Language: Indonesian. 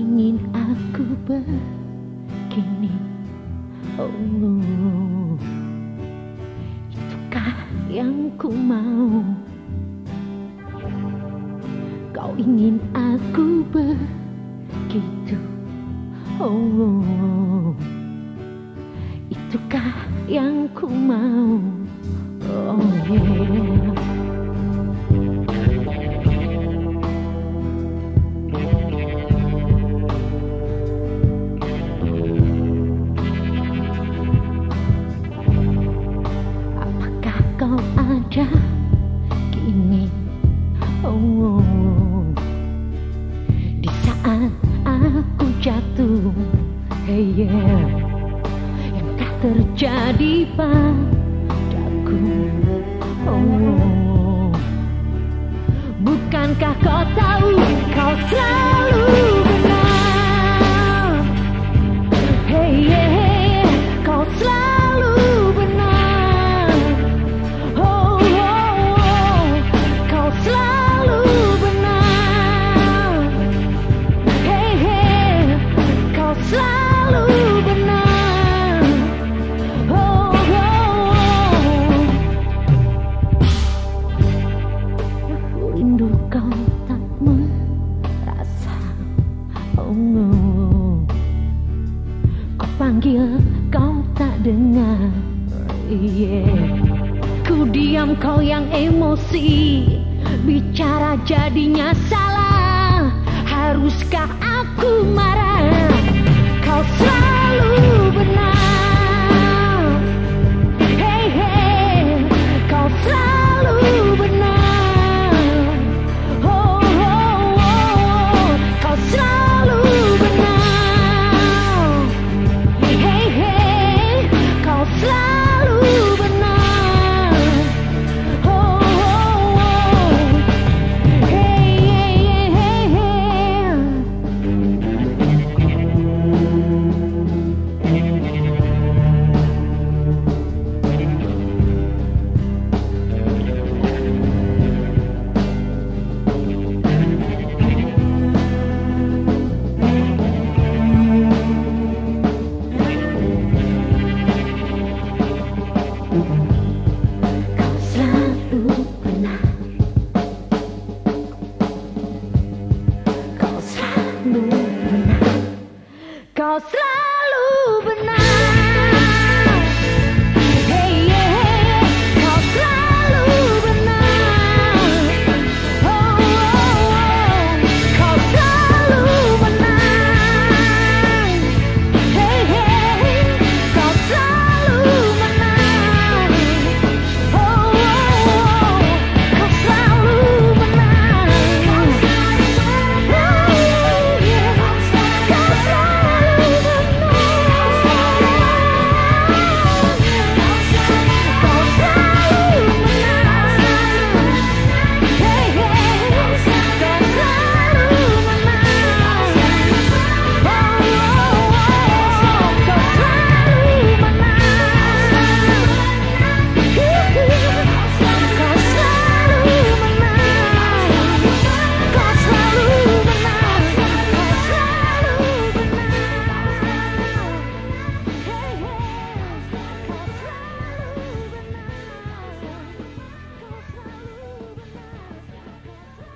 ingin aku begini Oh Itukah yang ku mau? Kau ingin aku begitu? Oh Itukah yang ku mau? Oh yeah. Apakah kau ada? Kini Oh Di saat aku jatuh Hey yeah Yang tak terjadi padaku Oh Bukankah kau tahu kau selalu Ku diam kau yang emosi. Bicara jadinya salah. Haruskah aku marah